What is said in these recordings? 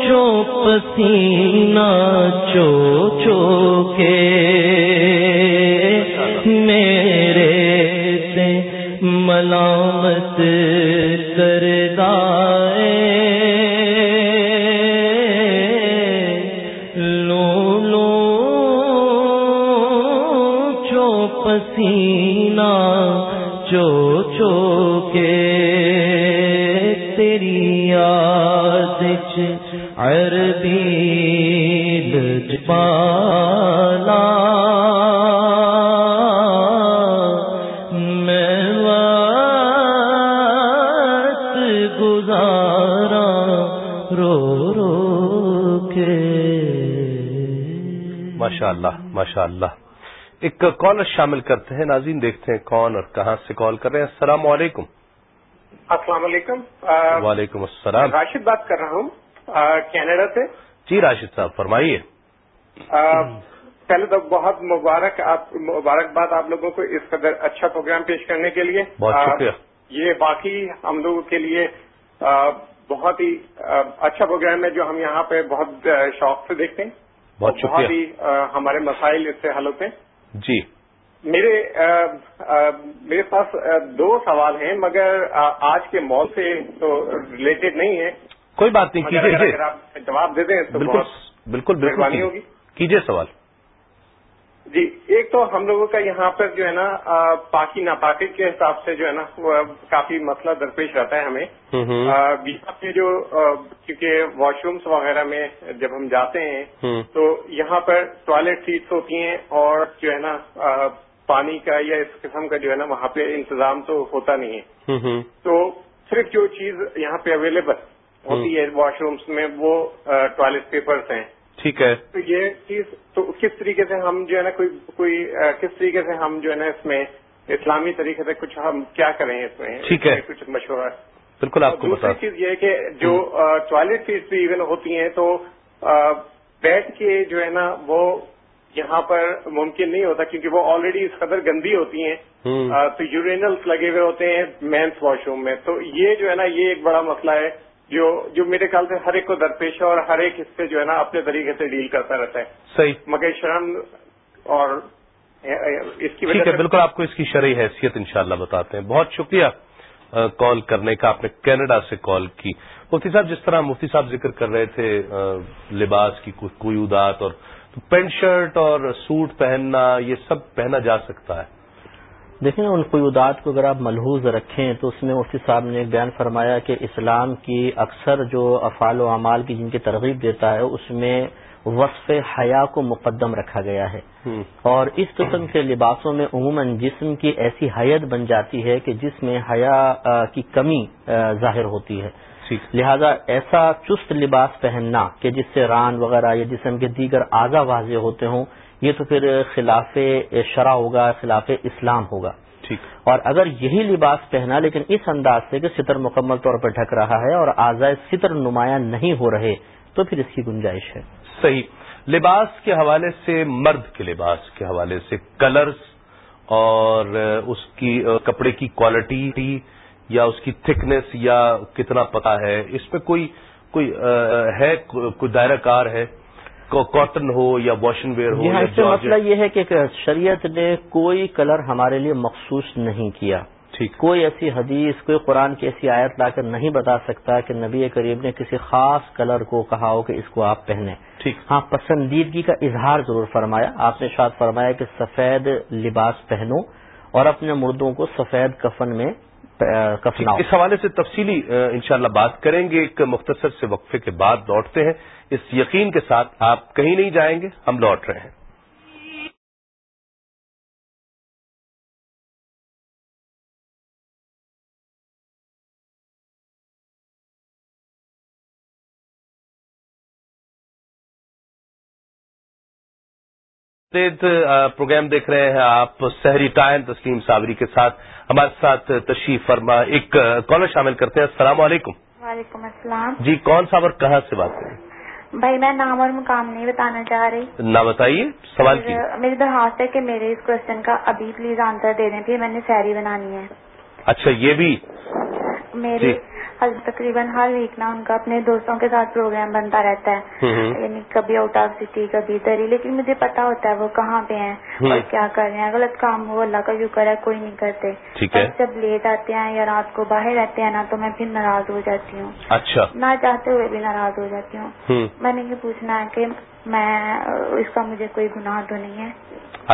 چو پسینہ چو چو کے میرے سے ملامت ماشاء اللہ ماشاء اللہ ایک کالر شامل کرتے ہیں، ناظرین دیکھتے ہیں کون اور کہاں سے کال کر رہے ہیں۔ السلام علیکم۔ السلام علیکم۔ وعلیکم السلام۔ راشد بات کر رہا ہوں۔ کینیڈا سے۔ جی راشد صاحب فرمائیے۔ پہلے تو بہت مبارک آپ مبارکباد آپ لوگوں کو اس قدر اچھا پروگرام پیش کرنے کے لیے۔ بہت شکریہ۔ یہ باقی ہم لوگوں کے لیے بہت ہی اچھا پروگرام ہے جو ہم یہاں پہ بہت شوق سے دیکھتے ہیں۔ بہت شکریہ۔ ہی ہمارے مسائل اس سے حل ہوتے ہیں۔ جی۔ میرے میرے پاس دو سوال ہیں مگر آج کے مال سے تو ریلیٹڈ نہیں ہے کوئی بات نہیں کیجیے۔ اگر آپ جواب دے دیں تو بالکل بالکل ہوگی۔ کیجیے سوال۔ جی ایک تو ہم لوگوں کا یہاں پر جو ہے نا پاکی ناپاکی کے حساب سے جو ہے نا وہ کافی مسئلہ درپیش رہتا ہے ہمیں۔ بیچ کے جو کیونکہ واش رومس وغیرہ میں جب ہم جاتے ہیں تو یہاں پر ٹوائلٹ سیٹس ہوتی ہیں اور جو ہے نا پانی کا یا اس قسم کا جو ہے نا وہاں پہ انتظام تو ہوتا نہیں ہے۔ تو صرف جو چیز یہاں پہ اویلیبل ہوتی ہے واش رومس میں وہ ٹوائلٹ پیپرس ہیں۔ ٹھیک ہے۔ تو یہ چیز تو کس طریقے سے ہم جو ہے نا کوئی کوئی کس طریقے سے ہم جو ہے نا اس میں اسلامی طریقے سے کچھ ہم کیا کریں اس میں؟ ٹھیک ہے۔ کچھ مشورہ۔ بالکل آپ کو دوسری چیز یہ ہے کہ جو ٹوائلٹ فیس بھی ایون ہوتی ہیں تو بیٹھ کے جو ہے نا وہ یہاں پر ممکن نہیں ہوتا کیونکہ وہ آلریڈی اس قدر گندی ہوتی ہیں تو یورینلس لگے ہوئے ہوتے ہیں مینس واش روم میں۔ تو یہ جو ہے نا یہ ایک بڑا مسئلہ ہے جو جو میرے خیال سے ہر ایک کو درپیش ہے اور ہر ایک اس سے جو ہے نا اپنے طریقے سے ڈیل کرتا رہتا ہے۔ صحیح۔ مگر شرم اور اس کی وجہ سے بالکل آپ کو اس کی شرعی حیثیت انشاءاللہ بتاتے ہیں۔ بہت شکریہ کال کرنے کا۔ آپ نے کینیڈا سے کال کی۔ مفتی صاحب جس طرح مفتی صاحب ذکر کر رہے تھے لباس کی کوئی ادات اور پینٹ شرٹ اور سوٹ پہننا یہ سب پہنا جا سکتا ہے۔ دیکھیں ان قیودات کو اگر آپ ملحوظ رکھیں تو اس میں مفتی صاحب نے ایک بیان فرمایا کہ اسلام کی اکثر جو افعال و اعمال کی جن کی ترغیب دیتا ہے اس میں وصف حیا کو مقدم رکھا گیا ہے۔ اور اس قسم کے لباسوں میں عموماً جسم کی ایسی حیت بن جاتی ہے کہ جس میں حیا کی کمی ظاہر ہوتی ہے۔ لہذا ایسا چست لباس پہننا کہ جس سے ران وغیرہ یا جسم کے دیگر اعضا واضح ہوتے ہوں یہ تو پھر خلاف شرع ہوگا خلاف اسلام ہوگا۔ اور اگر یہی لباس پہنا لیکن اس انداز سے کہ ستر مکمل طور پر ڈھک رہا ہے اور آزائے ستر نمایاں نہیں ہو رہے تو پھر اس کی گنجائش ہے۔ صحیح۔ لباس کے حوالے سے مرد کے لباس کے حوالے سے کلرز اور اس کی کپڑے کی کوالٹی یا اس کی تھکنیس یا کتنا پتا ہے اس میں کوئی کوئی ہے کوئی دائرہ کار ہے کاٹن ہو یا واشن ویئر ہو ہاں، اس سے مسئلہ یہ ہے کہ شریعت نے کوئی کلر ہمارے لیے مخصوص نہیں کیا۔ ٹھیک۔ کوئی ایسی حدیث کوئی قرآن کی ایسی آیت لا کر نہیں بتا سکتا کہ نبی کریم نے کسی خاص کلر کو کہا ہو کہ اس کو آپ پہنے ٹھیک۔ ہاں پسندیدگی کا اظہار ضرور فرمایا۔ آپ نے شاید فرمایا کہ سفید لباس پہنو اور اپنے مردوں کو سفید کفن میں اس حوالے سے تفصیلی انشاءاللہ بات کریں گے۔ ایک مختصر سے وقفے کے بعد لوٹتے ہیں۔ اس یقین کے ساتھ آپ کہیں نہیں جائیں گے، ہم لوٹ رہے ہیں۔ پروگرام دیکھ رہے ہیں آپ سحری ٹائم تسلیم صابری کے ساتھ۔ ہمارے ساتھ تشریف فرما ایک کالر شامل کرتے ہیں۔ السلام علیکم۔ وعلیکم السلام۔ جی کون سا اور کہاں سے بات کریں؟ بھائی میں نام اور مقام نہیں بتانا چاہ رہی۔ نہ بتائیے سوال کی میری درخواست ہے کہ میرے اس کوشچن کا ابھی پلیز آنسر دے دیں۔ پھر میں نے سیری بنانی ہے۔ اچھا یہ بھی۔ میری تقریباً ہر ویک نا ان کا اپنے دوستوں کے ساتھ پروگرام بنتا رہتا ہے. یعنی کبھی آؤٹ آف سٹی کبھی ادھر ہی لیکن مجھے پتا ہوتا ہے وہ کہاں پہ ہیں اور کیا کر رہے ہیں. غلط کام ہو اللہ کا شکر ہے کوئی نہیں کرتے. جب لیٹ آتے ہیں یا رات کو باہر رہتے ہیں نا تو میں پھر ناراض ہو جاتی ہوں. اچھا. نہ چاہتے ہوئے بھی ناراض ہو جاتی ہوں. میں نے یہ پوچھنا ہے کہ میں اس کا مجھے کوئی گناہ تو نہیں ہے؟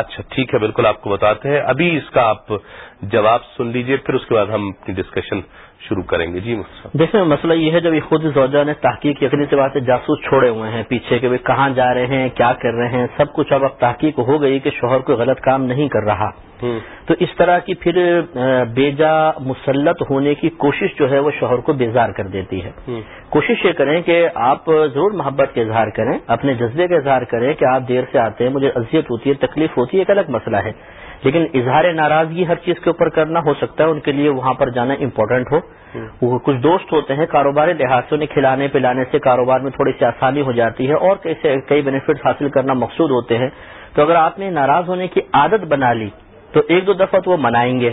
اچھا ٹھیک ہے بالکل آپ کو بتاتے ہیں. ابھی اس کا آپ جواب سن لیجیے پھر اس کے بعد ہم اپنی ڈسکشن شروع کریں گے۔ جی دیکھیں مسئلہ یہ ہے جب یہ خود زوجہ نے تحقیق یقینی سے بات جاسوس چھوڑے ہوئے ہیں پیچھے کہ کہاں جا رہے ہیں کیا کر رہے ہیں سب کچھ اب اب تحقیق ہو گئی کہ شوہر کوئی غلط کام نہیں کر رہا۔ تو اس طرح کی پھر بیجا مسلط ہونے کی کوشش جو ہے وہ شوہر کو بیزار کر دیتی ہے۔ کوشش یہ کریں کہ آپ ضرور محبت کا اظہار کریں اپنے جذبے کا اظہار کریں کہ آپ دیر سے آتے ہیں مجھے اذیت ہوتی ہے تکلیف ہوتی ہے ایک الگ مسئلہ ہے۔ لیکن اظہار ناراضگی ہر چیز کے اوپر کرنا ہو سکتا ہے ان کے لیے وہاں پر جانا امپورٹنٹ ہو۔ وہ کچھ دوست ہوتے ہیں کاروباری لحاظ سے انہیں کھلانے پلانے سے کاروبار میں تھوڑی سی آسانی ہو جاتی ہے اور کئی بینیفٹس حاصل کرنا مقصود ہوتے ہیں۔ تو اگر آپ نے ناراض ہونے کی عادت بنا لی تو ایک دو دفعہ تو وہ منائیں گے۔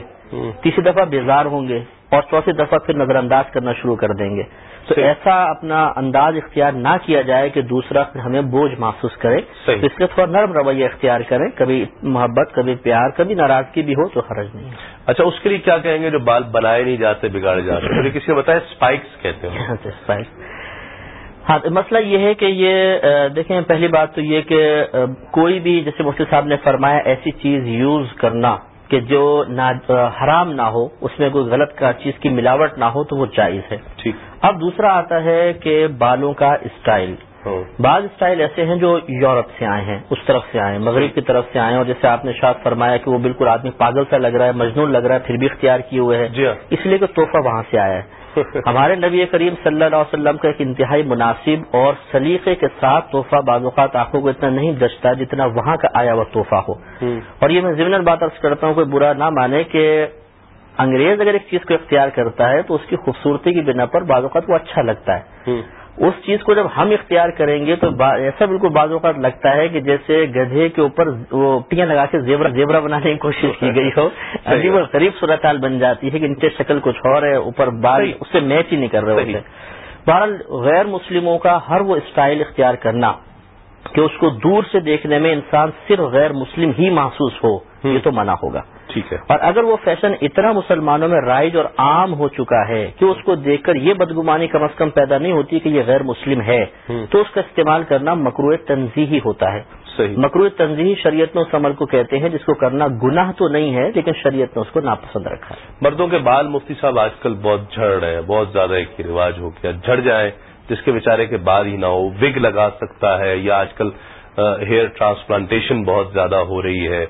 تیسری دفعہ بیزار ہوں گے اور چوتھی دفعہ پھر نظر انداز کرنا شروع کر دیں گے۔ تو ایسا اپنا انداز اختیار نہ کیا جائے کہ دوسرا ہمیں بوجھ محسوس کرے. تو اس لیے تھوڑا نرم رویہ اختیار کریں. کبھی محبت کبھی پیار کبھی ناراضگی بھی ہو تو حرج نہیں. اچھا اس کے لیے کیا کہیں گے جو بال بنائے نہیں جاتے بگاڑے جاتے؟ مجھے کسی نے بتایا اسپائکس کہتے ہیں۔ اسپائکس ہاں مسئلہ یہ ہے کہ یہ دیکھیں پہلی بات تو یہ کہ کوئی بھی جیسے مفتی صاحب نے فرمایا ایسی چیز یوز کرنا کہ جو حرام نہ ہو اس میں کوئی غلط چیز کی ملاوٹ نہ ہو تو وہ جائز ہے۔ ٹھیک۔ اب دوسرا آتا ہے کہ بالوں کا اسٹائل۔ بعض اسٹائل ایسے ہیں جو یورپ سے آئے ہیں اس طرف سے آئے ہیں مغرب کی طرف سے آئے ہیں۔ اور جیسے آپ نے شاید فرمایا کہ وہ بالکل آدمی پاگل سا لگ رہا ہے مجنون لگ رہا ہے پھر بھی اختیار کیے ہوئے ہیں۔ جی ہاں۔ اس لیے کہ تحفہ وہاں سے آیا ہے۔ ہمارے نبی کریم صلی اللہ علیہ وسلم کا ایک انتہائی مناسب اور سلیقے کے ساتھ تحفہ بعض اوقات آنکھوں کو اتنا نہیں دچتا جتنا وہاں کا آیا ہوا تحفہ ہو۔ اور یہ میں ضمن بات ارض کرتا ہوں کوئی برا نہ مانے کہ انگریز اگر ایک چیز کو اختیار کرتا ہے تو اس کی خوبصورتی کی بنا پر بعض اوقات وہ اچھا لگتا ہے۔ اس چیز کو جب ہم اختیار کریں گے تو ایسا بالکل بعض اوقات لگتا ہے کہ جیسے گدھے کے اوپر وہ ٹیاں لگا کے زیورا زیورا بنانے کی کوشش کی گئی ہو۔ عجیب اور قریب صورتحال بن جاتی ہے کہ نیچے شکل کچھ اور ہے اوپر بال اس سے میچ ہی نہیں کر رہے ہوتے۔ بہرحال غیر مسلموں کا ہر وہ اسٹائل اختیار کرنا کہ اس کو دور سے دیکھنے میں انسان صرف غیر مسلم ہی محسوس ہو یہ تو منع ہوگا۔ ٹھیک ہے۔ اور اگر وہ فیشن اتنا مسلمانوں میں رائج اور عام ہو چکا ہے کہ اس کو دیکھ کر یہ بدگمانی کم از کم پیدا نہیں ہوتی کہ یہ غیر مسلم ہے تو اس کا استعمال کرنا مکرو تنظیحی ہوتا ہے۔ مکرو تنظیحی شریعت میں اس عمل کو کہتے ہیں جس کو کرنا گناہ تو نہیں ہے لیکن شریعت نے اس کو ناپسند رکھا ہے۔ مردوں کے بال مفتی صاحب آج کل بہت جھڑ رہے ہیں بہت زیادہ ایک رواج ہو گیا۔ جھڑ جائے جس کے بیچارے کے بال ہی نہ ہو وگ لگا سکتا ہے یا آج کل ہیئر ٹرانسپلانٹیشن بہت زیادہ ہو رہی ہے۔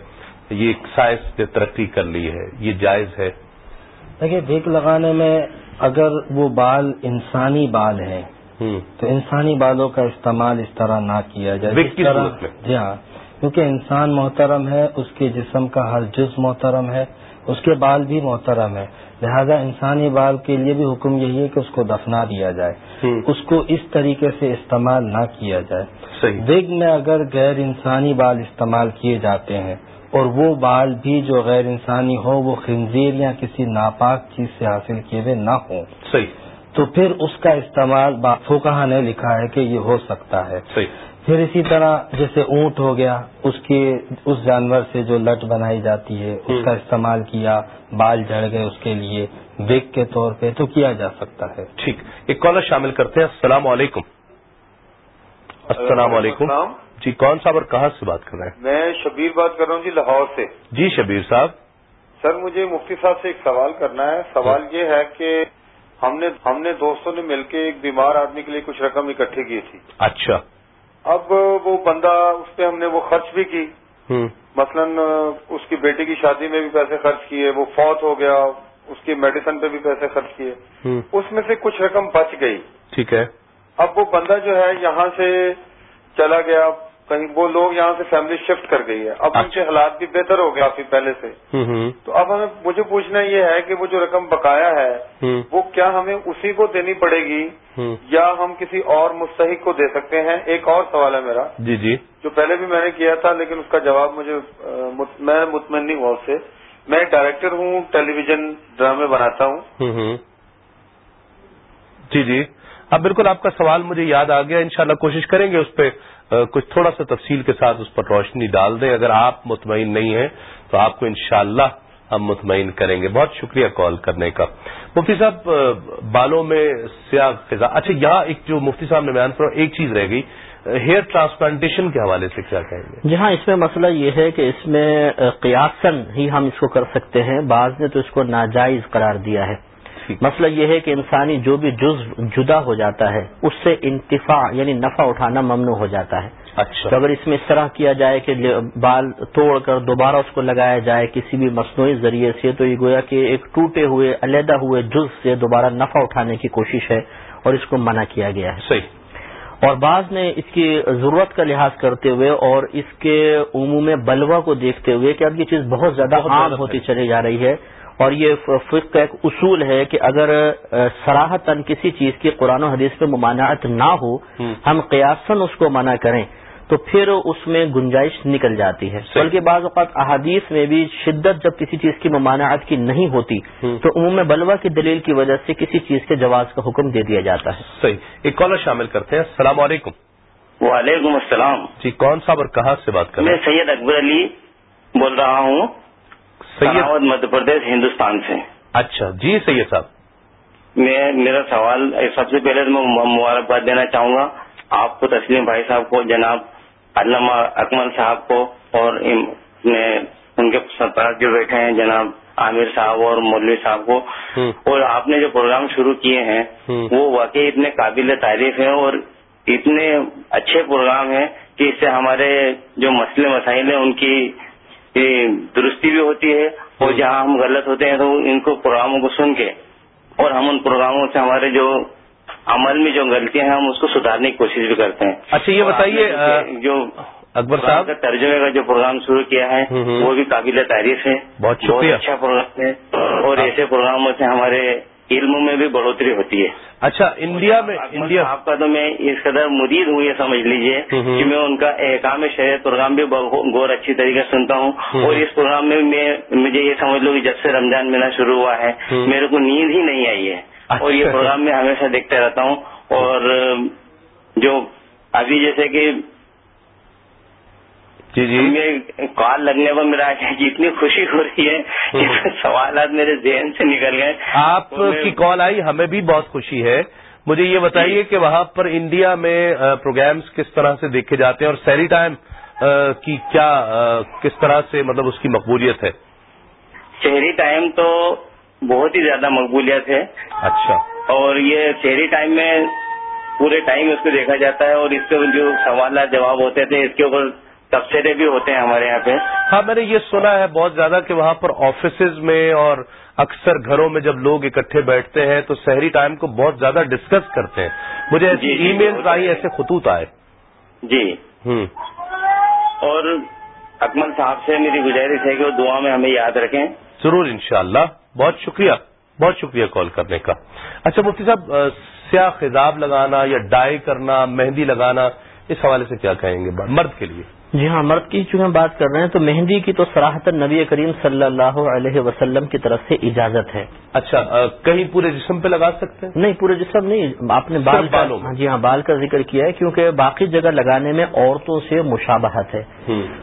یہ سائنس نے ترقی کر لی ہے یہ جائز ہے۔ دیکھیے ویک لگانے میں اگر وہ بال انسانی بال ہیں تو انسانی بالوں کا استعمال اس طرح نہ کیا جائے۔ جی ہاں کیونکہ انسان محترم ہے اس کے جسم کا ہر جز محترم ہے اس کے بال بھی محترم ہے لہذا انسانی بال کے لیے بھی حکم یہی ہے کہ اس کو دفنا دیا جائے۔ اس کو اس طریقے سے استعمال نہ کیا جائے۔ وگ میں اگر غیر انسانی بال استعمال کیے جاتے ہیں اور وہ بال بھی جو غیر انسانی ہو وہ خنزیر یا کسی ناپاک چیز سے حاصل کیے ہوئے نہ ہوں۔ صحیح۔ تو پھر اس کا استعمال فوکہ نے لکھا ہے کہ یہ ہو سکتا ہے۔ صحیح۔ پھر اسی طرح جیسے اونٹ ہو گیا اس کے اس جانور سے جو لٹ بنائی جاتی ہے اس کا استعمال کیا بال جھڑ گئے اس کے لیے ویک کے طور پہ تو کیا جا سکتا ہے۔ ٹھیک۔ ایک کالر شامل کرتے ہیں۔ السلام علیکم۔ السلام علیکم۔ جی کون صاحب اور کہاں سے بات کر رہے ہیں؟ میں شبیر بات کر رہا ہوں جی لاہور سے۔ جی شبیر صاحب۔ سر مجھے مفتی صاحب سے ایک سوال کرنا ہے۔ سوال یہ ہے کہ ہم نے ہم نے دوستوں نے مل کے ایک بیمار آدمی کے لیے کچھ رقم اکٹھی کی تھی۔ اچھا۔ اب وہ بندہ اس پہ ہم نے وہ خرچ بھی کی۔ مثلا اس کی بیٹی کی شادی میں بھی پیسے خرچ کیے وہ فوت ہو گیا اس کی میڈیسن پہ بھی پیسے خرچ کیے۔ اس میں سے کچھ رقم بچ گئی۔ ٹھیک ہے۔ اب وہ بندہ جو ہے یہاں سے چلا گیا۔ کہیں وہ لوگ یہاں سے فیملی شفٹ کر گئی ہے. اب ان کے اچھا۔ حالات بھی بہتر ہو گئے کافی پہلے سے. تو اب ہمیں مجھے پوچھنا یہ ہے کہ وہ جو رقم بقایا ہے وہ کیا ہمیں اسی کو دینی پڑے گی؟ یا ہم کسی اور مستحق کو دے سکتے ہیں؟ ایک اور سوال ہے میرا. جی جی. جو پہلے بھی میں نے کیا تھا لیکن اس کا جواب مجھے میں مطمئن نہیں ہوا اس سے. میں ڈائریکٹر ہوں ٹیلی ویژن ڈرامے بناتا ہوں. جی جی. اب بالکل آپ کا سوال مجھے یاد آ گیا انشاءاللہ کوشش کریں گے اس پہ. کچھ تھوڑا سا تفصیل کے ساتھ اس پر روشنی ڈال دیں۔ اگر آپ مطمئن نہیں ہیں تو آپ کو انشاءاللہ ہم مطمئن کریں گے۔ بہت شکریہ کال کرنے کا۔ مفتی صاحب بالوں میں سیاہ فضا۔ اچھا یہاں ایک جو مفتی صاحب نے بیان کرا ایک چیز رہ گئی۔ ہیئر ٹرانسپلانٹیشن کے حوالے سے کیا کہیں گے؟ جی ہاں اس میں مسئلہ یہ ہے کہ اس میں قیاسن ہی ہم اس کو کر سکتے ہیں۔ بعض نے تو اس کو ناجائز قرار دیا ہے۔ مسئلہ یہ ہے کہ انسانی جو بھی جز جدا ہو جاتا ہے اس سے انتفاع یعنی نفع اٹھانا ممنوع ہو جاتا ہے۔ اچھا۔ تو اگر اس میں اس طرح کیا جائے کہ بال توڑ کر دوبارہ اس کو لگایا جائے کسی بھی مصنوعی ذریعے سے تو یہ گویا کہ ایک ٹوٹے ہوئے علیحدہ ہوئے جز سے دوبارہ نفع اٹھانے کی کوشش ہے اور اس کو منع کیا گیا ہے۔ صحیح۔ اور بعض نے اس کی ضرورت کا لحاظ کرتے ہوئے اور اس کے عموم بلوا کو دیکھتے ہوئے کہ اب یہ چیز بہت زیادہ عام ہوتی چلی جا رہی ہے۔ اور یہ فقہ کا ایک اصول ہے کہ اگر سراہتاً کسی چیز کی قرآن و حدیث میں ممانعت نہ ہو ہم قیاسن اس کو منع کریں تو پھر اس میں گنجائش نکل جاتی ہے۔ بلکہ بعض اوقات احادیث میں بھی شدت جب کسی چیز کی ممانعت کی نہیں ہوتی تو عموم بلوا کی دلیل کی وجہ سے کسی چیز کے جواز کا حکم دے دیا جاتا ہے۔ صحیح۔ ایک کالر شامل کرتے ہیں۔ السلام علیکم۔ وعلیکم السلام۔ جی کون صاحب اور کہاں سے بات کر رہے ہیں؟ میں سید اکبر علی بول رہا ہوں۔ سید مدھیہ پردیش ہندوستان سے۔ اچھا جی سید صاحب۔ میں میرا سوال سب سے پہلے میں مبارکباد دینا چاہوں گا۔ آپ کو تسلیم بھائی صاحب کو جناب علامہ اکمل صاحب کو اور ان کے سرپرست جو بیٹھے ہیں جناب عامر صاحب اور مولوی صاحب کو۔ اور آپ نے جو پروگرام شروع کیے ہیں وہ واقعی اتنے قابل تعریف ہیں اور اتنے اچھے پروگرام ہیں کہ اس سے ہمارے جو مسئلے مسائل ہیں ان کی درستی بھی ہوتی ہے اور جہاں ہم غلط ہوتے ہیں تو ان کو پروگراموں کو سن کے اور ہم ان پروگراموں سے ہمارے جو عمل میں جو غلطیاں ہیں ہم اس کو سدھارنے کی کوشش بھی کرتے ہیں۔ اچھا یہ بتائیے جو اکبر صاحب؟ کا ترجمے کا جو پروگرام شروع کیا ہے وہ بھی قابل تعریف ہے۔ بہت اچھا پروگرام ہے اور ایسے پروگراموں سے ہمارے علم میں بھی بڑھوتری ہوتی ہے۔ اچھا انڈیا میں انڈیا آپ کا تو میں اس قدر مرید ہوں یہ سمجھ لیجیے کہ میں ان کا احکام شہر پروگرام بھی غور اچھی طریقے سے سنتا ہوں۔ اور اس پروگرام میں میں مجھے یہ سمجھ لوں کہ جب سے رمضان ملنا شروع ہوا ہے میرے کو نیند ہی نہیں آئی ہے۔ اور یہ اچھا۔ پروگرام میں ہمیشہ دیکھتا رہتا ہوں۔ اور جو ابھی جیسے کہ جی جی۔ کال لگنے پر میرا اتنی خوشی ہو رہی ہے سوالات میرے ذہن سے نکل گئے۔ آپ کی کال آئی ہمیں بھی بہت خوشی ہے۔ مجھے یہ بتائیے کہ وہاں پر انڈیا میں پروگرامز کس طرح سے دیکھے جاتے ہیں اور سیری ٹائم کی کیا کس طرح سے مطلب اس کی مقبولیت ہے؟ شہری ٹائم تو بہت ہی زیادہ مقبولیت ہے۔ اچھا۔ اور یہ شہری ٹائم میں پورے ٹائم اس کو دیکھا جاتا ہے اور اس کے جو سوالات جواب ہوتے تھے اس کے اوپر تبصرے بھی ہوتے ہیں ہمارے یہاں پہ۔ ہاں میں نے یہ سنا ہے بہت زیادہ کہ وہاں پر آفیسز میں اور اکثر گھروں میں جب لوگ اکٹھے بیٹھتے ہیں تو شہری ٹائم کو بہت زیادہ ڈسکس کرتے ہیں۔ مجھے ایسی ای میل آئی ایسے خطوط آئے۔ جی۔ ہوں۔ اور اکمل صاحب سے میری گزارش ہے کہ وہ دعا میں ہمیں یاد رکھیں۔ ضرور انشاءاللہ۔ بہت شکریہ۔ بہت شکریہ کال کرنے کا۔ اچھا مفتی صاحب سیاہ خزاب لگانا یا ڈائی کرنا مہندی لگانا اس حوالے سے کیا کہیں گے؟ مرد کے لیے۔ جی ہاں مرد کی چونکہ بات کر رہے ہیں تو مہندی کی تو سراہت نبی کریم صلی اللہ علیہ وسلم کی طرف سے اجازت ہے۔ اچھا کہیں پورے جسم پہ لگا سکتے ہیں؟ نہیں پورے جسم نہیں آپ نے بال بالوں ہاں جی ہاں بال کا ذکر کیا ہے کیونکہ باقی جگہ لگانے میں عورتوں سے مشابہت ہے۔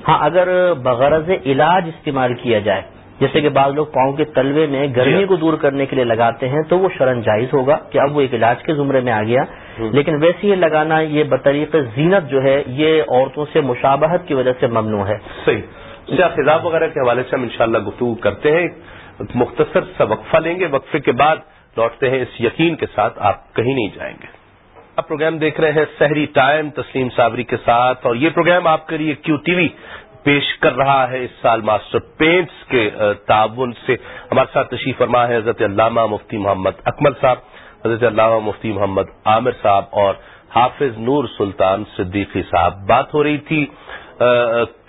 ہاں اگر بغرض علاج استعمال کیا جائے جیسے کہ بعض لوگ پاؤں کے تلوے میں گرمی۔ کو دور کرنے کے لیے لگاتے ہیں تو وہ شرن جائز ہوگا کہ اب وہ ایک علاج کے زمرے میں آ گیا۔ لیکن ویسے یہ لگانا یہ بطریق زینت جو ہے یہ عورتوں سے مشابہت کی وجہ سے ممنوع ہے۔ صحیح۔ خزاب وغیرہ کے حوالے سے ہم انشاءاللہ گفتگو کرتے ہیں۔ مختصر سا وقفہ لیں گے۔ وقفے کے بعد لوٹتے ہیں اس یقین کے ساتھ آپ کہیں نہیں جائیں گے۔ آپ پروگرام دیکھ رہے ہیں سحری ٹائم تسلیم صابری کے ساتھ اور یہ پروگرام آپ کے لیے کیو ٹی وی پیش کر رہا ہے اس سال ماسٹر پینٹس کے تعاون سے۔ ہمارے ساتھ تشریف فرما ہے حضرت علامہ مفتی محمد اکمل صاحب حضرت علامہ مفتی محمد عامر صاحب اور حافظ نور سلطان صدیقی صاحب۔ بات ہو رہی تھی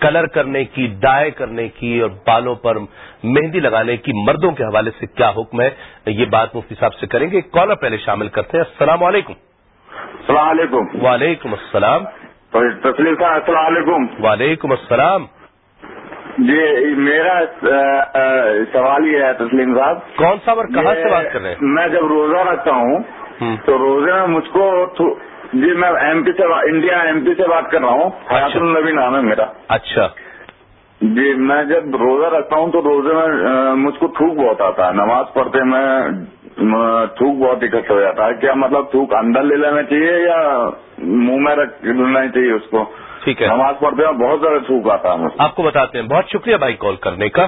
کلر کرنے کی ڈائی کرنے کی اور بالوں پر مہندی لگانے کی مردوں کے حوالے سے کیا حکم ہے یہ بات مفتی صاحب سے کریں گے۔ کالر پہلے شامل کرتے ہیں۔ السلام علیکم۔ السلام علیکم۔ وعلیکم السلام۔ تسلیم صاحب السلام علیکم۔ وعلیکم السلام۔ جی میرا سوال یہ ہے تسلیم صاحب۔ کون سا اور کہاں سے بات کر رہے ہیں؟ میں جب روزہ رکھتا ہوں تو روزے میں مجھ کو جی میں ایم پی سے انڈیا ایم پی سے بات کر رہا ہوں۔ حیات اچھا۔ النبی نام ہے میرا۔ اچھا۔ جی میں جب روزہ رکھتا ہوں تو روزے میں مجھ کو تھوک بہت آتا ہے۔ نماز پڑھتے میں تھوک بہت اکٹھا ہو جاتا ہے۔ کیا مطلب تھوک اندر لے لینا چاہیے یا منہ میں رکھ لینا چاہیے اس کو؟ ٹھیک ہے۔ نماز پڑھتے ہیں بہت زیادہ تھوک آتا ہے۔ آپ کو بتاتے ہیں بہت شکریہ بھائی کال کرنے کا۔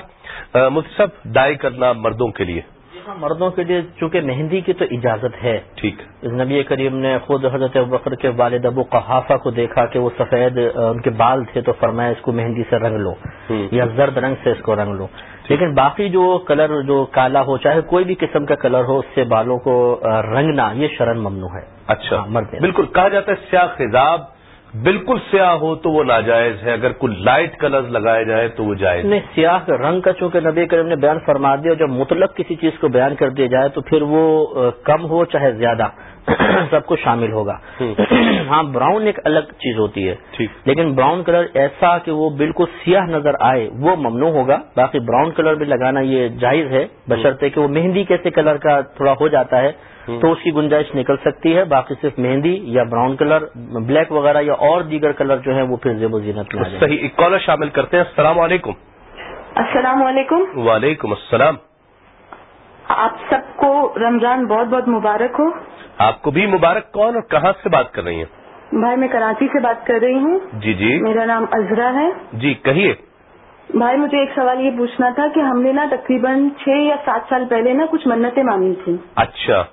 مفتی صاحب ڈائی کرنا مردوں کے لیے۔ ہاں مردوں کے لیے چونکہ مہندی کی تو اجازت ہے۔ ٹھیک۔ نبی کریم نے خود حضرت بکر کے والد ابو قحافہ کو دیکھا کہ وہ سفید ان کے بال تھے تو فرمایا اس کو مہندی سے رنگ لو۔ یا زرد رنگ سے اس کو رنگ لو۔ لیکن باقی جو کلر جو کالا ہو چاہے کوئی بھی قسم کا کلر ہو اس سے بالوں کو رنگنا یہ شرن ممنوع ہے۔ اچھا۔ ہاں، مرد بالکل کہا جاتا ہے سیاہ خزاب بالکل سیاہ ہو تو وہ ناجائز ہے۔ اگر کوئی لائٹ کلر لگایا جائے تو وہ جائز نہیں سیاہ رنگ کا چونکہ نبی کریم نے بیان فرما دیا جب مطلق کسی چیز کو بیان کر دیا جائے تو پھر وہ کم ہو چاہے زیادہ۔ سب کو شامل ہوگا۔ ہاں براؤن ایک الگ چیز ہوتی ہے۔ لیکن براؤن کلر ایسا کہ وہ بالکل سیاہ نظر آئے وہ ممنوع ہوگا۔ باقی براؤن کلر بھی لگانا یہ جائز ہے بشرطے کہ وہ مہندی کیسے کلر کا تھوڑا ہو جاتا ہے تو اس کی گنجائش نکل سکتی ہے۔ باقی صرف مہندی یا براؤن کلر بلیک وغیرہ یا اور دیگر کلر جو ہیں وہ پھر زیب و زینت میں صحیح ایک کالر شامل کرتے ہیں۔ السلام علیکم۔ السلام علیکم۔ وعلیکم السلام۔ آپ سب کو رمضان بہت بہت مبارک ہو۔ آپ کو بھی مبارک کون اور کہاں سے بات کر رہی ہیں؟ بھائی میں کراچی سے بات کر رہی ہوں۔ جی جی۔ میرا نام ازرا ہے۔ جی کہیے۔ بھائی مجھے ایک سوال یہ پوچھنا تھا کہ ہم نے نا تقریباً چھ یا سات سال پہلے نا کچھ منتیں مانی تھیں۔ اچھا۔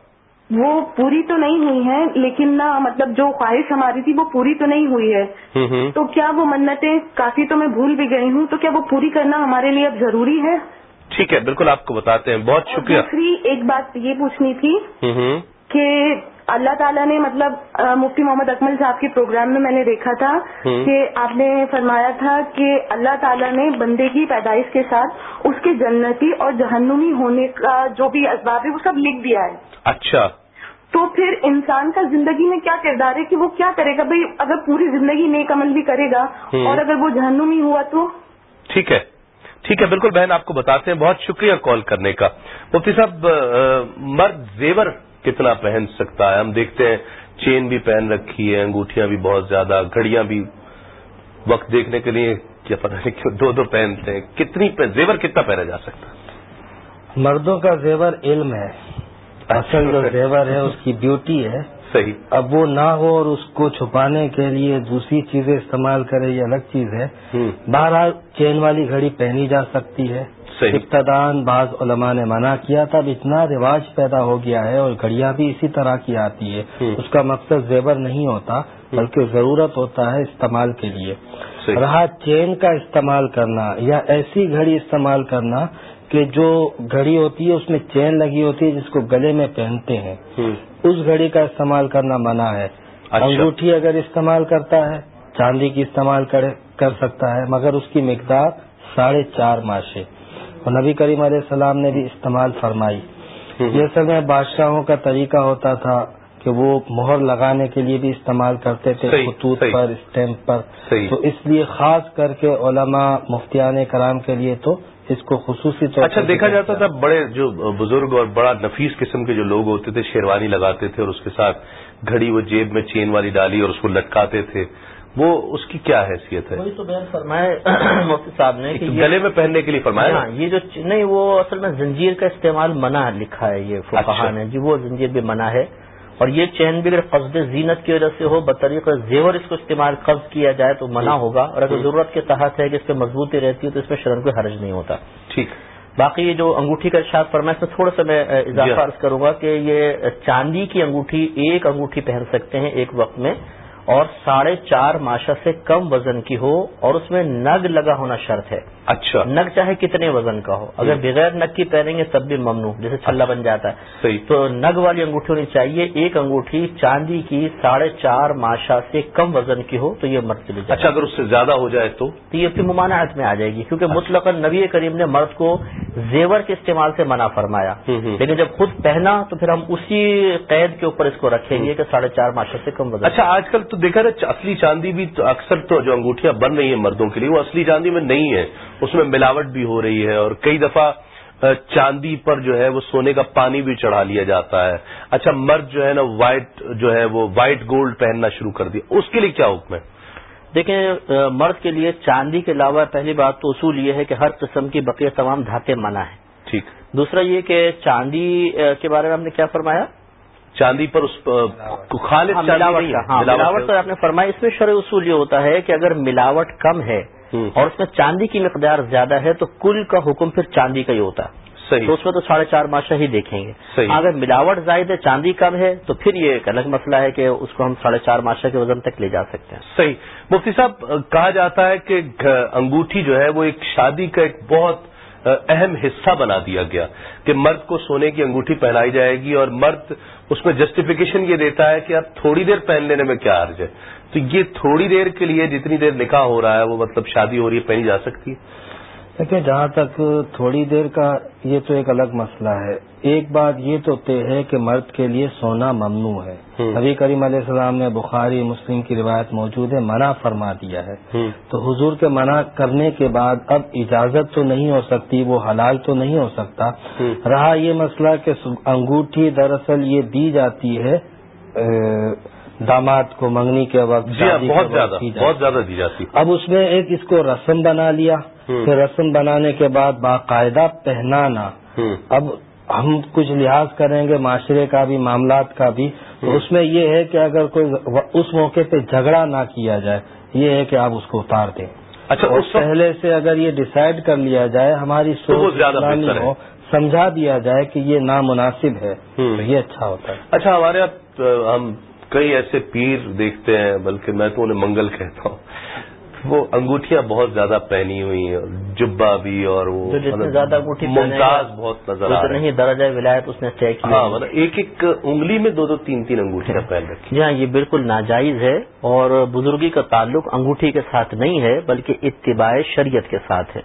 وہ پوری تو نہیں ہوئی ہے لیکن نا مطلب جو خواہش ہماری تھی وہ پوری تو نہیں ہوئی ہے۔ تو کیا وہ منتیں کافی تو میں بھول بھی گئی ہوں تو کیا وہ پوری کرنا ہمارے لیے اب ضروری ہے؟ ٹھیک ہے بالکل آپ کو بتاتے ہیں۔ بہت شکریہ۔ دوسری ایک بات یہ پوچھنی تھی کہ اللہ تعالیٰ نے مطلب مفتی محمد اکمل صاحب کے پروگرام میں میں نے دیکھا تھا کہ آپ نے فرمایا تھا کہ اللہ تعالیٰ نے بندے کی پیدائش کے ساتھ اس کے جنتی اور جہنمی ہونے کا جو بھی اسباب ہے وہ سب لکھ دیا ہے۔ اچھا۔ تو پھر انسان کا زندگی میں کیا کردار ہے کہ وہ کیا کرے گا؟ بھائی اگر پوری زندگی نیک عمل بھی کرے گا اور اگر وہ جہنمی ہوا تو؟ ٹھیک ہے۔ ٹھیک ہے بالکل بہن آپ کو بتاتے ہیں۔ بہت شکریہ کال کرنے کا۔ مفتی صاحب مرد زیور کتنا پہن سکتا ہے۔ ہم دیکھتے ہیں چین بھی پہن رکھی ہے انگوٹھیاں بھی بہت زیادہ گھڑیاں بھی وقت دیکھنے کے لیے کیا پتہ نہیں کیوں دو دو پہنتے ہیں۔ کتنی زیور کتنا پہنا جا سکتا؟ ہے مردوں کا زیور علم ہے۔ اصل جو زیور ہے اس کی بیوٹی ہے۔ صحیح۔ اب وہ نہ ہو اور اس کو چھپانے کے لیے دوسری چیزیں استعمال کرے یہ الگ چیز ہے۔ بہرحال چین والی گھڑی پہنی جا سکتی ہے۔ ابتدان بعض علماء نے منع کیا تھا اب اتنا رواج پیدا ہو گیا ہے اور گھڑیاں بھی اسی طرح کی آتی ہے اس کا مقصد زیور نہیں ہوتا بلکہ ضرورت ہوتا ہے استعمال کے لیے۔ رہا چین کا استعمال کرنا یا ایسی گھڑی استعمال کرنا کہ جو گھڑی ہوتی ہے اس میں چین لگی ہوتی ہے جس کو گلے میں پہنتے ہیں۔ اس گھڑی کا استعمال کرنا منع ہے۔ اچھا۔ انگوٹھی اگر استعمال کرتا ہے چاندی کی استعمال کر سکتا ہے مگر اس کی مقدار ساڑھے چار ماشے۔ اور نبی کریم علیہ السلام نے بھی استعمال فرمائی۔ یہ سب میں بادشاہوں کا طریقہ ہوتا تھا کہ وہ مہر لگانے کے لیے بھی استعمال کرتے تھے خطوط پر اسٹیمپ پر۔ تو اس لیے خاص کر کے علماء مفتیان کرام کے لیے تو اس کو خصوصی طور اچھا دیکھا جاتا تھا بڑے جو بزرگ اور بڑا نفیس قسم کے جو لوگ ہوتے تھے شیروانی لگاتے تھے اور اس کے ساتھ گھڑی وہ جیب میں چین والی ڈالی اور اس کو لٹکاتے تھے۔ وہ اس کی کیا حیثیت ہے؟ وہی تو بیان مفتی صاحب نے کہ گلے میں پہننے کے لیے فرمایا؟ ہاں یہ جو نہیں وہ اصل میں زنجیر کا استعمال منع لکھا ہے یہ فقہ اچھا۔ نے۔ جی وہ زنجیر بھی منع ہے۔ اور یہ چین بھی اگر قصد زینت کی وجہ سے ہو بطریق زیور اس کو استعمال قبض کیا جائے تو منع ہوگا۔ اور اگر ضرورت کے تحت ہے کہ اس پہ مضبوطی رہتی ہے تو اس میں شرم کوئی حرج نہیں ہوتا۔ ٹھیک۔ باقی یہ جو انگوٹھی کا ارشاد فرمائے اس میں تھوڑا سا میں اضافہ جی۔ عرض کروں گا کہ یہ چاندی کی انگوٹھی ایک انگوٹھی پہن سکتے ہیں ایک وقت میں۔ اور ساڑھے چار ماشا سے کم وزن کی ہو اور اس میں نگ لگا ہونا شرط ہے۔ اچھا۔ نگ چاہے کتنے وزن کا ہو۔ اگر بغیر نگ کی پہنیں گے تب بھی ممنوع جیسے چھلا بن جاتا ہے۔ صحیح۔ تو نگ والی انگوٹھی ہونی چاہیے ایک انگوٹھی چاندی کی ساڑھے چار ماشا سے کم وزن کی ہو تو یہ مرد چلی جائے اچھا اگر اس سے زیادہ ہو جائے تو؟ یہ پھر ممانعت میں آ جائے گی کیونکہ اچھا۔ مطلق نبی کریم نے مرد کو زیور کے استعمال سے منع فرمایا۔ لیکن جب خود پہنا تو پھر ہم اسی قید کے اوپر اس کو رکھیں گے کہ ساڑھے چار ماشا سے کم وزن۔ اچھا آج کل تو دیکھا نا اصلی چاندی بھی اکثر تو جو انگوٹھیاں بن رہی ہیں مردوں کے لیے وہ اصلی چاندی میں نہیں ہے اس میں ملاوٹ بھی ہو رہی ہے اور کئی دفعہ چاندی پر جو ہے وہ سونے کا پانی بھی چڑھا لیا جاتا ہے۔ اچھا مرد جو ہے نا وائٹ جو ہے وہ وائٹ گولڈ پہننا شروع کر دیا۔ اس کے لیے کیا حکم ہے؟ دیکھیں مرد کے لیے چاندی کے علاوہ پہلی بات تو اصول یہ ہے کہ ہر قسم کی بقیہ تمام دھاتیں منع ہیں۔ ٹھیک۔ دوسرا یہ کہ چاندی کے بارے میں آپ نے کیا فرمایا؟ چاندی پر اس خالص ملاوٹ ہاں ملاوٹ پر آپ نے فرمایا اس میں شرع اصول یہ ہوتا ہے کہ اگر ملاوٹ کم ہے اور اس میں چاندی کی مقدار زیادہ ہے تو کل کا حکم پھر چاندی کا ہی ہوتا۔ ہے صحیح۔ تو اس میں تو ساڑھے چار ماشا ہی دیکھیں گے۔ صحیح۔ اگر ملاوٹ زائد ہے چاندی کم ہے تو پھر یہ ایک الگ مسئلہ ہے کہ اس کو ہم ساڑھے چار ماشا کے وزن تک لے جا سکتے ہیں۔ صحیح۔ مفتی صاحب کہا جاتا ہے کہ انگوٹھی جو ہے وہ ایک شادی کا ایک بہت اہم حصہ بنا دیا گیا کہ مرد کو سونے کی انگوٹھی پہنائی جائے گی اور مرد اس میں جسٹیفیکیشن یہ دیتا ہے کہ آپ تھوڑی دیر پہن لینے میں کیا عرض ہے۔ تو یہ تھوڑی دیر کے لیے جتنی دیر نکاح ہو رہا ہے وہ مطلب شادی ہو رہی ہے، پہنی جا سکتی ہے۔ دیکھیں جہاں تک تھوڑی دیر کا یہ تو ایک الگ مسئلہ ہے۔ ایک بات یہ تو طے ہے کہ مرد کے لیے سونا ممنوع ہے۔ نبی کریم علیہ السلام نے بخاری مسلم کی روایت موجود ہے منع فرما دیا ہے۔ تو حضور کے منع کرنے کے بعد اب اجازت تو نہیں ہو سکتی وہ حلال تو نہیں ہو سکتا۔ رہا یہ مسئلہ کہ انگوٹھی دراصل یہ دی جاتی ہے داماد کو منگنی کے وقت جی ہاں، بہت زیادہ بہت زیادہ دی جاتی اب اس میں ایک اس کو رسم بنا لیا پھر رسم بنانے کے بعد باقاعدہ پہنانا۔ اب ہم کچھ لحاظ کریں گے معاشرے کا بھی معاملات کا بھی۔ تو اس میں یہ ہے کہ اگر کوئی اس موقع پہ جھگڑا نہ کیا جائے یہ ہے کہ آپ اس کو اتار دیں۔ اچھا اس پہلے سے اگر یہ ڈسائڈ کر لیا جائے ہماری سوچ ہو سمجھا دیا جائے کہ یہ نامناسب ہے۔ تو یہ اچھا ہوتا ہے۔ اچھا ہمارے ہم کئی ایسے پیر دیکھتے ہیں بلکہ میں تو انہیں منگل کہتا ہوں۔ وہ انگوٹھیاں بہت زیادہ پہنی ہوئی ہیں جبا بھی اور وہ مطلب زیادہ انگوٹھی ممتاز بہت نظر آ نہیں درجہ ولایت اس نے طے کی ہاں مطلب ایک ایک انگلی میں دو دو تین تین انگوٹھیاں پہن رکھی جی ہاں یہ بالکل ناجائز ہے اور بزرگی کا تعلق انگوٹھی کے ساتھ نہیں ہے بلکہ اتباع شریعت کے ساتھ ہے۔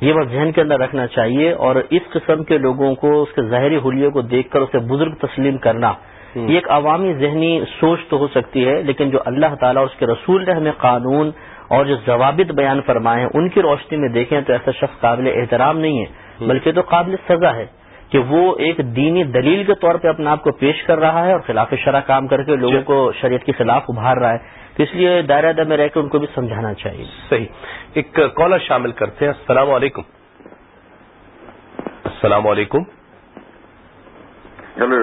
یہ بس ذہن کے اندر رکھنا چاہیے اور اس قسم کے لوگوں کو اس کے ظاہری حلیے کو دیکھ کر اسے بزرگ تسلیم کرنا۔ یہ ایک عوامی ذہنی سوچ تو ہو سکتی ہے لیکن جو اللہ تعالیٰ اور اس کے رسول نے ہمیں قانون اور جو ضوابط بیان فرمائے ہیں ان کی روشنی میں دیکھیں تو ایسا شخص قابل احترام نہیں ہے بلکہ تو قابل سزا ہے کہ وہ ایک دینی دلیل کے طور پہ اپنے آپ کو پیش کر رہا ہے اور خلاف شرح کام کر کے لوگوں کو شریعت کے خلاف ابھار رہا ہے۔ تو اس لیے دائرہ دہ میں رہ کے ان کو بھی سمجھانا چاہیے۔ صحیح۔ ایک کالر شامل کرتے ہیں۔ السلام علیکم۔ السلام علیکم۔ ہلو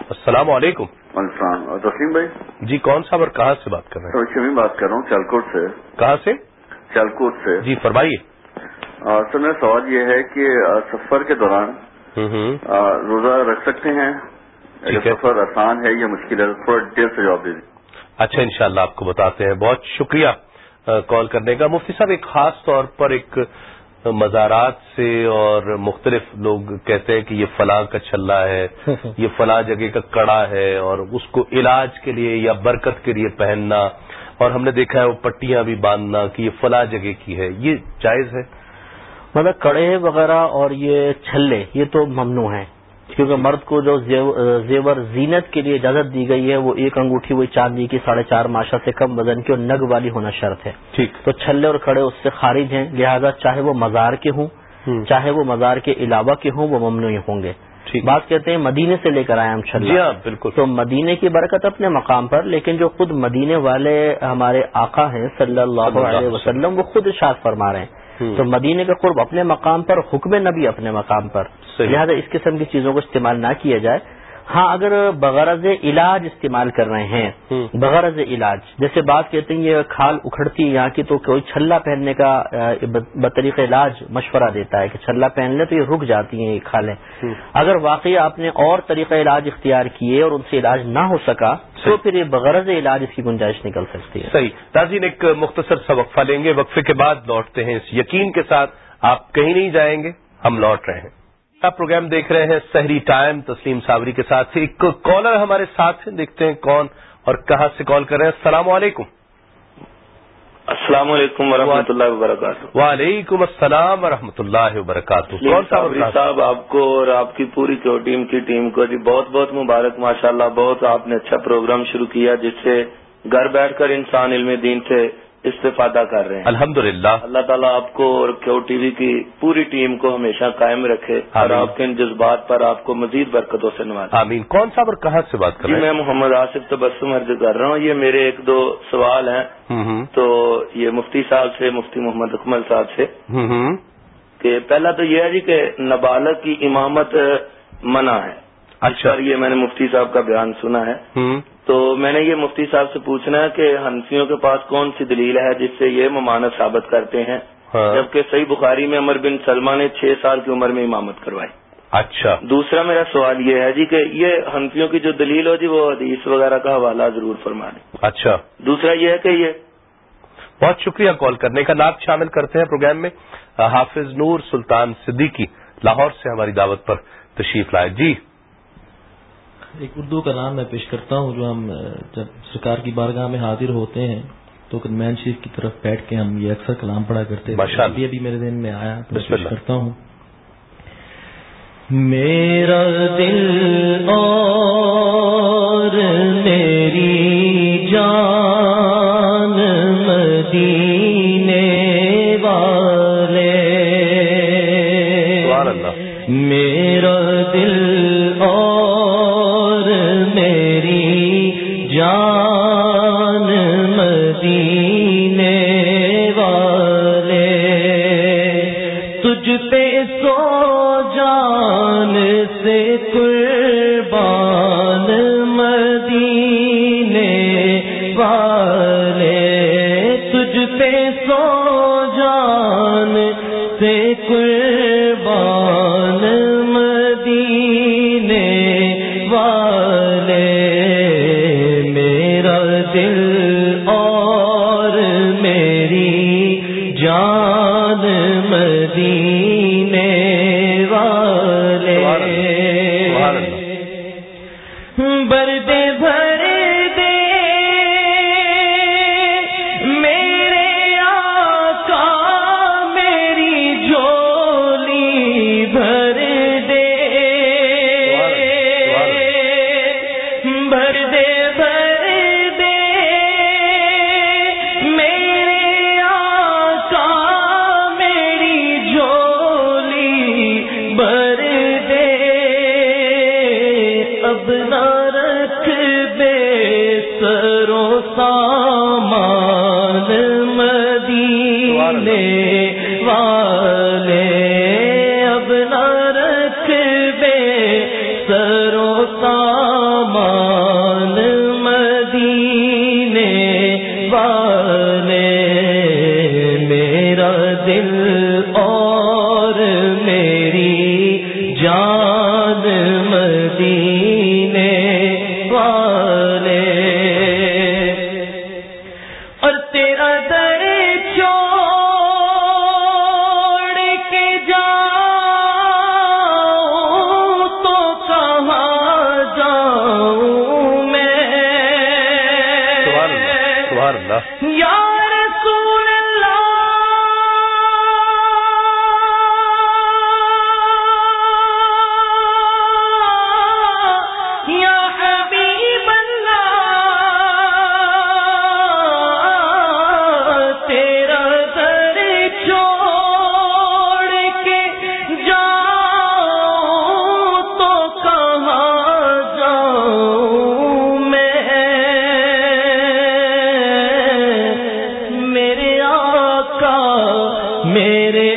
السلام علیکم۔ السلام۔ تسلیم بھائی؟ جی کون صاحب اور کہاں سے بات کر رہے ہیں؟ شمی بات کر رہا ہوں چالکوٹ سے۔ کہاں سے؟ چالکوٹ سے۔ جی فرمائیے۔ سر میرا سوال یہ ہے کہ سفر کے دوران روزہ رکھ سکتے ہیں؟ سفر آسان ہے یا مشکل ہے تھوڑا دیر سے جواب دیجیے۔ اچھا انشاءاللہ آپ کو بتاتے ہیں۔ بہت شکریہ کال کرنے کا۔ مفتی صاحب ایک خاص طور پر ایک مزارات سے اور مختلف لوگ کہتے ہیں کہ یہ فلاں کا چھلا ہے یہ فلاں جگہ کا کڑا ہے اور اس کو علاج کے لیے یا برکت کے لیے پہننا۔ اور ہم نے دیکھا ہے وہ پٹیاں بھی باندھنا کہ یہ فلاں جگہ کی ہے۔ یہ جائز ہے؟ مطلب کڑے وغیرہ اور یہ چھلے یہ تو ممنوع ہیں۔ کیونکہ مرد کو جو زیور زینت کے لیے اجازت دی گئی ہے وہ ایک انگوٹھی وہی چاندی کی ساڑھے چار ماشا سے کم وزن کی اور نگ والی ہونا شرط ہے۔ ٹھیک۔ تو چھلے اور کھڑے اس سے خارج ہیں لہذا چاہے وہ مزار کے ہوں چاہے وہ مزار کے علاوہ کے ہوں وہ ممنوع ہوں گے۔ بات کہتے ہیں مدینے سے لے کر آئے ہم چھلے جی ہاں بالکل۔ تو مدینے کی برکت اپنے مقام پر لیکن جو خود مدینے والے ہمارے آقا ہیں صلی اللہ علیہ وسلم وہ خود اشاعت فرما رہے ہیں۔ تو مدینے کا قرب اپنے مقام پر حکم نبی اپنے مقام پر۔ لہٰذا اس قسم کی چیزوں کو استعمال نہ کیا جائے۔ ہاں اگر بغرض علاج استعمال کر رہے ہیں بغرض علاج جیسے بات کہتے ہیں یہ کھال اکھڑتی ہے یہاں کی تو کوئی چھلا پہننے کا بطریق علاج مشورہ دیتا ہے کہ چھلا پہن لے تو یہ رک جاتی ہیں یہ کھالیں۔ اگر واقعی آپ نے اور طریقہ علاج اختیار کیے اور ان سے علاج نہ ہو سکا تو پھر یہ بغرض علاج اس کی گنجائش نکل سکتی ہے۔ صحیح۔ تازین ایک مختصر سا وقفہ لیں گے۔ وقفے کے بعد لوٹتے ہیں۔ اس یقین کے ساتھ آپ کہیں نہیں جائیں گے ہم لوٹ رہے ہیں۔ آپ پروگرام دیکھ رہے ہیں سحری ٹائم تسلیم صابری کے ساتھ۔ ایک کالر ہمارے ساتھ ہیں دیکھتے ہیں کون اور کہاں سے کال کر رہے ہیں۔ السلام علیکم۔ السلام علیکم ورحمۃ اللہ وبرکاتہ۔ وعلیکم السلام ورحمۃ اللہ وبرکاتہ۔ کون صاحب آپ کو اور آپ کی پوری ٹیم کی ٹیم کو جی بہت بہت مبارک ماشاء اللہ بہت آپ نے اچھا پروگرام شروع کیا جس سے گھر بیٹھ کر انسان علم دین سے استفادہ کر رہے ہیں۔ الحمد للہ اللہ تعالیٰ آپ کو اور کیو ٹی وی کی پوری ٹیم کو ہمیشہ قائم رکھے اور آپ کے ان جذبات پر آپ کو مزید برکتوں سے نوازے۔ آمین۔ کون صاحب اور کہاں سے بات کر جی رہے میں محمد آصف تبسم عرض کر رہا ہوں۔ یہ میرے ایک دو سوال ہیں۔ تو یہ مفتی صاحب سے مفتی محمد اکمل صاحب سے۔ کہ پہلا تو یہ ہے جی کہ نابالغ کی امامت منع ہے۔ اچھا۔ یہ میں نے مفتی صاحب کا بیان سنا ہے۔ تو میں نے یہ مفتی صاحب سے پوچھنا ہے کہ ہنسیوں کے پاس کون سی دلیل ہے جس سے یہ ممانت ثابت کرتے ہیں؟ ہاں۔ جبکہ صحیح بخاری میں عمر بن سلمہ نے چھ سال کی عمر میں امامت کروائی۔ اچھا۔ دوسرا میرا سوال یہ ہے جی کہ یہ ہنفیوں کی جو دلیل ہو جی وہ حدیث وغیرہ کا حوالہ ضرور فرما دیں۔ اچھا۔ دوسرا یہ ہے کہ یہ بہت شکریہ کال کرنے کا۔ نام شامل کرتے ہیں پروگرام میں حافظ نور سلطان صدیقی لاہور سے ہماری دعوت پر تشریف لائے۔ جی۔ ایک اردو کا نام میں پیش کرتا ہوں جو ہم جب سرکار کی بارگاہ میں حاضر ہوتے ہیں تو مین شریف کی طرف بیٹھ کے ہم یہ اکثر کلام پڑھا کرتے ہیں۔ ابھی ابھی میرے ذہن میں آیا تو پیش کرتا ہوں۔ میرا دل اور میری دل اور میری جان مدی با میرے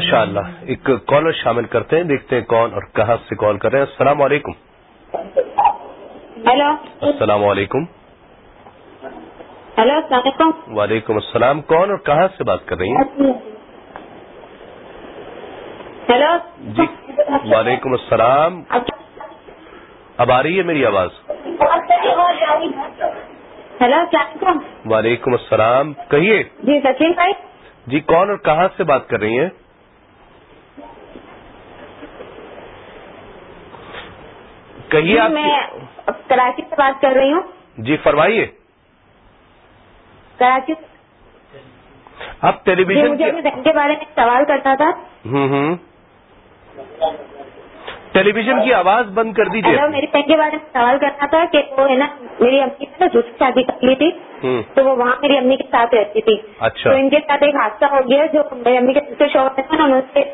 ماشاء اللہ ایک کالر شامل کرتے ہیں دیکھتے ہیں کون اور کہاں سے کال کر رہے ہیں۔ السلام علیکم۔ ہیلو السلام علیکم۔ ہیلو السلام علیکم۔ وعلیکم السلام۔ کون اور کہاں سے بات کر رہی ہیں؟ ہیلو جی وعلیکم السلام۔ اب آ رہی ہے میری آواز؟ ہیلو السلام وعلیکم السلام۔ کہیے۔ جی سچن بھائی۔ جی کون اور کہاں سے بات کر رہی ہیں؟ کہیے آپ میں کراچی سے بات کر رہی ہوں۔ جی فرمائیے۔ کراچی آپ ٹیلی جی ویژن مجھے اپنے بہن کے بارے میں سوال کرنا تھا۔ ٹیلی ویژن کی آواز بند کر دیجیے میری بہن کے بارے میں سوال کرنا تھا کہ وہ ہے نا میری امی نے نا دوسری شادی کر لی تھی تو وہ وہاں میری امی کے ساتھ رہتی تھی۔ اچھا۔ تو ان کے ساتھ ایک حادثہ ہو گیا جو میری امی کے دوسرے شوہر نے تھا نا انہوں سے